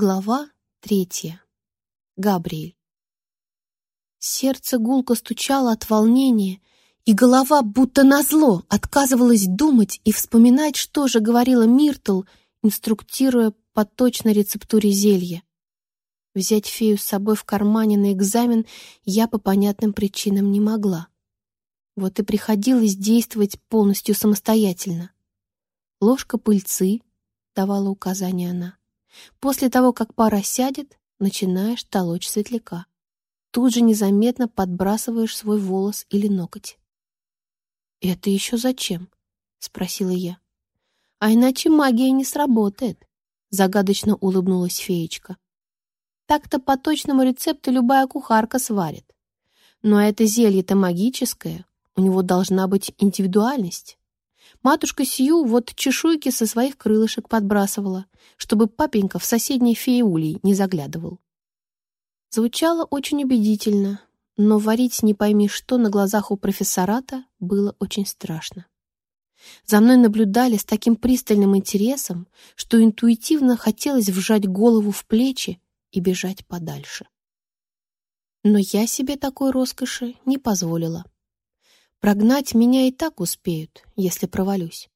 Глава третья. Габриэль. Сердце гулко стучало от волнения, и голова будто назло отказывалась думать и вспоминать, что же говорила Миртл, инструктируя по точной рецептуре зелья. Взять фею с собой в кармане на экзамен я по понятным причинам не могла. Вот и приходилось действовать полностью самостоятельно. Ложка пыльцы, давала указания она. После того, как пара сядет, начинаешь толочь светляка. Тут же незаметно подбрасываешь свой волос или ноготь. «Это еще зачем?» — спросила я. «А иначе магия не сработает», — загадочно улыбнулась феечка. «Так-то по точному рецепту любая кухарка сварит. Но это зелье-то магическое, у него должна быть индивидуальность. Матушка Сью вот чешуйки со своих крылышек подбрасывала, чтобы папенька в соседней феи не заглядывал. Звучало очень убедительно, но варить не пойми что на глазах у профессората было очень страшно. За мной наблюдали с таким пристальным интересом, что интуитивно хотелось вжать голову в плечи и бежать подальше. Но я себе такой роскоши не позволила. Прогнать меня и так успеют, если провалюсь.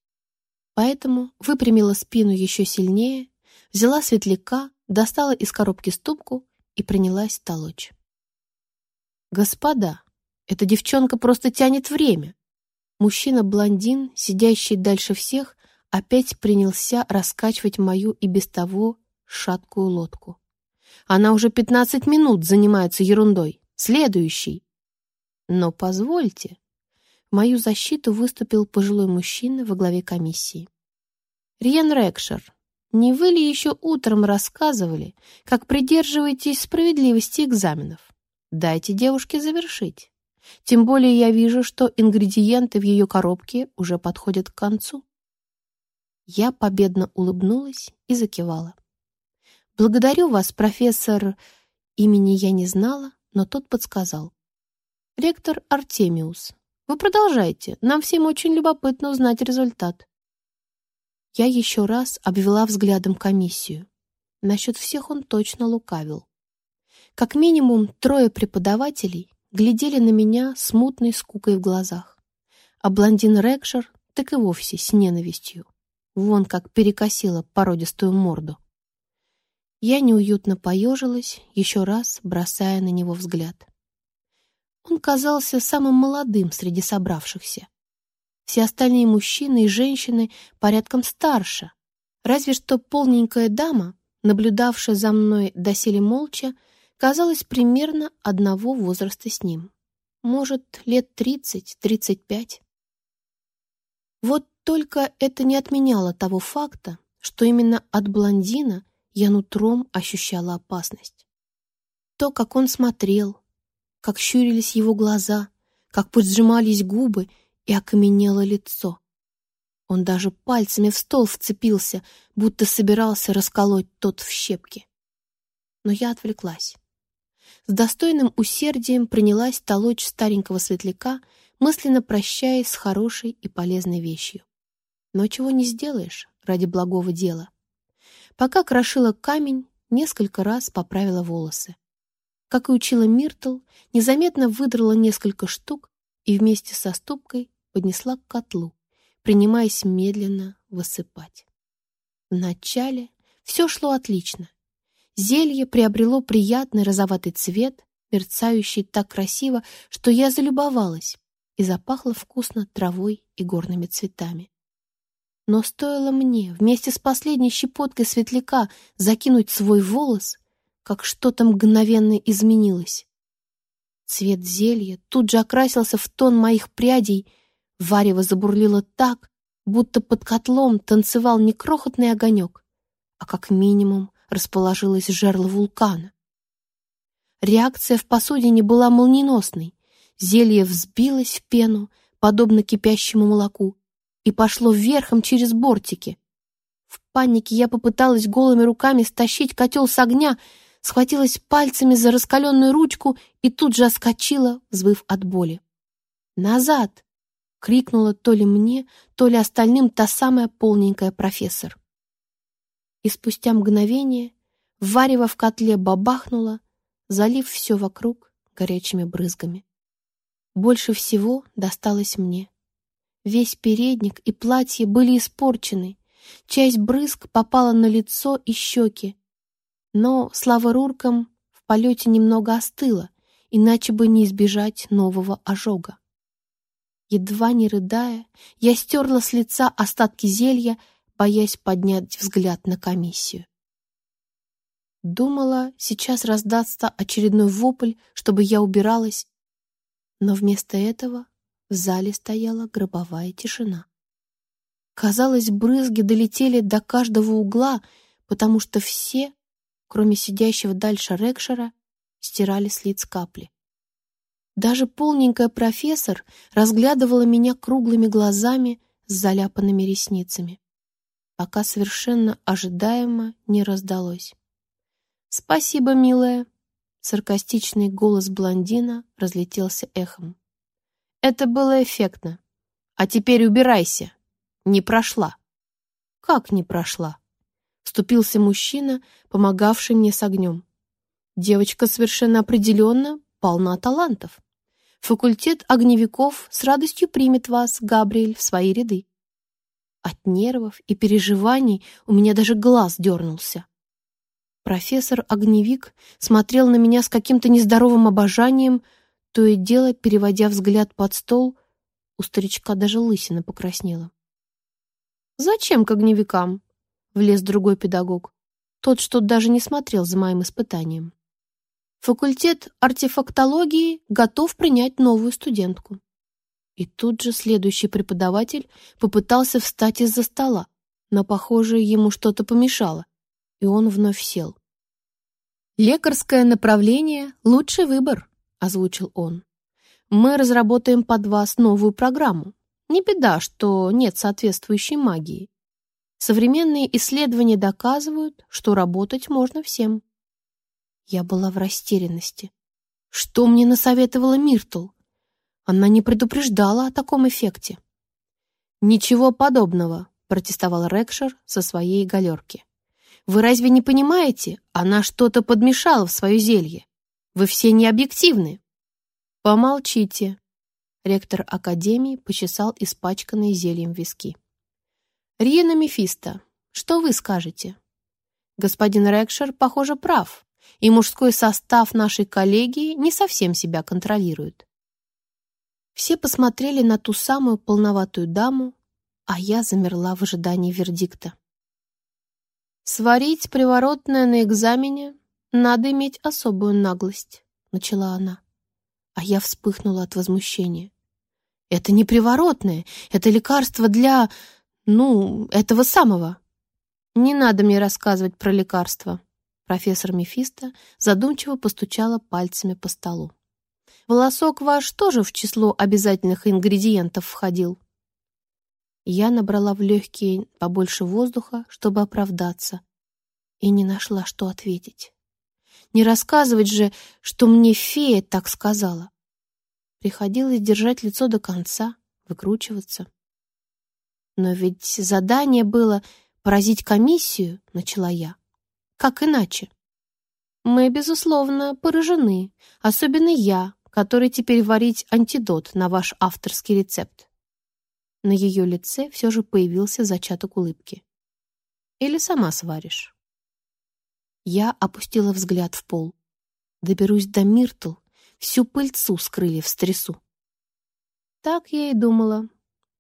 Поэтому выпрямила спину еще сильнее, взяла светляка, достала из коробки ступку и принялась толочь. «Господа, эта девчонка просто тянет время!» Мужчина-блондин, сидящий дальше всех, опять принялся раскачивать мою и без того шаткую лодку. Она уже пятнадцать минут занимается ерундой. Следующий. Но позвольте, мою защиту выступил пожилой мужчина во главе комиссии. «Риен Рекшер, не вы ли еще утром рассказывали, как придерживаетесь справедливости экзаменов? Дайте девушке завершить. Тем более я вижу, что ингредиенты в ее коробке уже подходят к концу». Я победно улыбнулась и закивала. «Благодарю вас, профессор...» Имени я не знала, но тот подсказал. «Ректор Артемиус, вы продолжайте. Нам всем очень любопытно узнать результат. Я еще раз обвела взглядом комиссию. Насчет всех он точно лукавил. Как минимум трое преподавателей глядели на меня с мутной скукой в глазах, а блондин Рекшер так и вовсе с ненавистью. Вон как перекосила породистую морду. Я неуютно поежилась, еще раз бросая на него взгляд. Он казался самым молодым среди собравшихся. Все остальные мужчины и женщины порядком старше. Разве что полненькая дама, наблюдавшая за мной доселе молча, казалась примерно одного возраста с ним. Может, лет тридцать-тридцать пять. Вот только это не отменяло того факта, что именно от блондина я нутром ощущала опасность. То, как он смотрел, как щурились его глаза, как поджимались губы и окаменело лицо. Он даже пальцами в стол вцепился, будто собирался расколоть тот в щепки. Но я отвлеклась. С достойным усердием принялась толочь старенького светляка, мысленно прощаясь с хорошей и полезной вещью. Но чего не сделаешь ради благого дела. Пока крошила камень, несколько раз поправила волосы. Как и учила Миртл, незаметно выдрала несколько штук и вместе со ступкой поднесла к котлу, принимаясь медленно высыпать. Вначале все шло отлично. Зелье приобрело приятный розоватый цвет, мерцающий так красиво, что я залюбовалась, и запахло вкусно травой и горными цветами. Но стоило мне вместе с последней щепоткой светляка закинуть свой волос, как что-то мгновенно изменилось. Цвет зелья тут же окрасился в тон моих прядей, варево забурлило так, будто под котлом танцевал не крохотный огонек, а как минимум расположилось жерло вулкана. Реакция в посудине была молниеносной. Зелье взбилось в пену, подобно кипящему молоку, и пошло вверхом через бортики. В панике я попыталась голыми руками стащить котел с огня, схватилась пальцами за раскаленную ручку и тут же оскочила, взвыв от боли. «Назад!» — крикнула то ли мне, то ли остальным та самая полненькая профессор. И спустя мгновение Варево в котле бабахнуло, залив все вокруг горячими брызгами. Больше всего досталось мне. Весь передник и платье были испорчены, часть брызг попала на лицо и щеки. Но, слава руркам, в полете немного остыло, иначе бы не избежать нового ожога. Едва не рыдая, я стерла с лица остатки зелья, боясь поднять взгляд на комиссию. Думала, сейчас раздастся очередной вопль, чтобы я убиралась, но вместо этого в зале стояла гробовая тишина. Казалось, брызги долетели до каждого угла, потому что все, кроме сидящего дальше Рекшера, стирали с лиц капли. Даже полненькая профессор разглядывала меня круглыми глазами с заляпанными ресницами, пока совершенно ожидаемо не раздалось. «Спасибо, милая!» Саркастичный голос блондина разлетелся эхом. «Это было эффектно. А теперь убирайся. Не прошла». «Как не прошла?» Вступился мужчина, помогавший мне с огнем. «Девочка совершенно определенно полна талантов. Факультет огневиков с радостью примет вас, Габриэль, в свои ряды». От нервов и переживаний у меня даже глаз дернулся. Профессор-огневик смотрел на меня с каким-то нездоровым обожанием, то и дело, переводя взгляд под стол, у старичка даже лысина покраснела. «Зачем к огневикам?» — влез другой педагог, тот, что даже не смотрел за моим испытанием. «Факультет артефактологии готов принять новую студентку». И тут же следующий преподаватель попытался встать из-за стола, но, похоже, ему что-то помешало, и он вновь сел. «Лекарское направление — лучший выбор», — озвучил он. «Мы разработаем под вас новую программу. Не беда, что нет соответствующей магии. Современные исследования доказывают, что работать можно всем». Я была в растерянности. Что мне насоветовала Миртл? Она не предупреждала о таком эффекте. «Ничего подобного», — протестовал Рекшер со своей галерки. Вы разве не понимаете? Она что-то подмешала в свое зелье. Вы все не объективны. Помолчите. Ректор Академии почесал испачканные зельем виски. Риена Мефисто, что вы скажете? Господин Рекшер, похоже, прав, и мужской состав нашей коллегии не совсем себя контролирует. Все посмотрели на ту самую полноватую даму, а я замерла в ожидании вердикта. «Сварить приворотное на экзамене надо иметь особую наглость», — начала она. А я вспыхнула от возмущения. «Это не приворотное, это лекарство для... ну, этого самого». «Не надо мне рассказывать про лекарства», — профессор Мефисто задумчиво постучала пальцами по столу. «Волосок ваш тоже в число обязательных ингредиентов входил». Я набрала в легкие побольше воздуха, чтобы оправдаться, и не нашла, что ответить. Не рассказывать же, что мне фея так сказала. Приходилось держать лицо до конца, выкручиваться. Но ведь задание было поразить комиссию, начала я. Как иначе? Мы, безусловно, поражены, особенно я, который теперь варить антидот на ваш авторский рецепт. На ее лице все же появился зачаток улыбки. «Или сама сваришь?» Я опустила взгляд в пол. Доберусь до Миртл, всю пыльцу скрыли в стрясу. Так я и думала.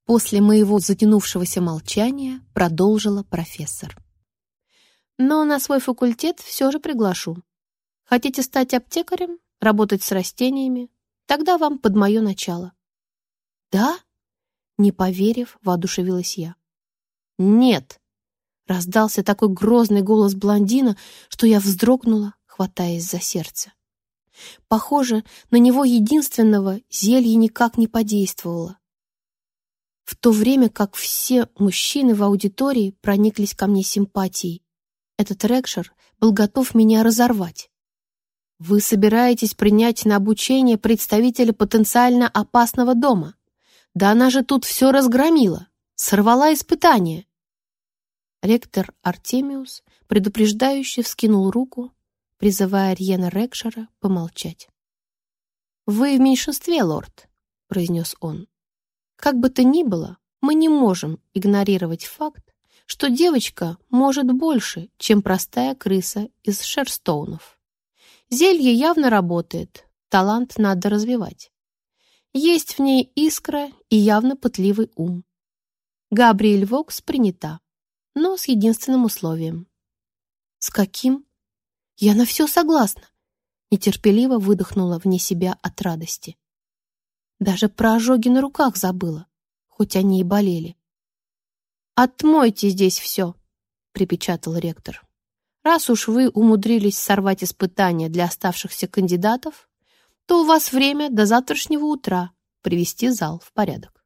После моего затянувшегося молчания продолжила профессор. Но на свой факультет все же приглашу. Хотите стать аптекарем, работать с растениями? Тогда вам под мое начало. Да? Не поверив, воодушевилась я. «Нет!» — раздался такой грозный голос блондина, что я вздрогнула, хватаясь за сердце. Похоже, на него единственного зелье никак не подействовало. В то время как все мужчины в аудитории прониклись ко мне симпатией, этот Рекшер был готов меня разорвать. «Вы собираетесь принять на обучение представителя потенциально опасного дома?» Да она же тут все разгромила, сорвала испытание. Ректор Артемиус предупреждающе вскинул руку, призывая Рьена Рекшера помолчать. «Вы в меньшинстве, лорд», — произнес он. «Как бы то ни было, мы не можем игнорировать факт, что девочка может больше, чем простая крыса из Шерстоунов. Зелье явно работает, талант надо развивать. Есть в ней искра и явно пытливый ум. Габриэль Вокс принята, но с единственным условием. «С каким?» «Я на все согласна», — нетерпеливо выдохнула вне себя от радости. Даже про ожоги на руках забыла, хоть они и болели. «Отмойте здесь все», — припечатал ректор. «Раз уж вы умудрились сорвать испытания для оставшихся кандидатов, то у вас время до завтрашнего утра привести зал в порядок».